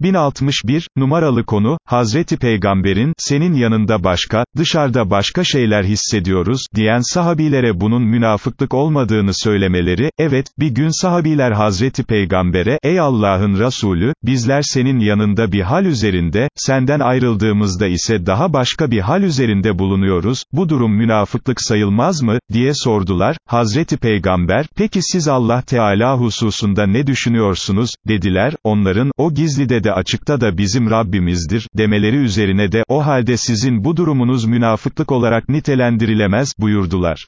1061, numaralı konu, Hazreti Peygamberin, senin yanında başka, dışarıda başka şeyler hissediyoruz, diyen sahabilere bunun münafıklık olmadığını söylemeleri, evet, bir gün sahabiler Hazreti Peygamber'e, ey Allah'ın Resulü, bizler senin yanında bir hal üzerinde, senden ayrıldığımızda ise daha başka bir hal üzerinde bulunuyoruz, bu durum münafıklık sayılmaz mı, diye sordular, Hazreti Peygamber, peki siz Allah Teala hususunda ne düşünüyorsunuz, dediler, onların, o gizlide de açıkta da bizim Rabbimizdir, demeleri üzerine de, o halde sizin bu durumunuz münafıklık olarak nitelendirilemez, buyurdular.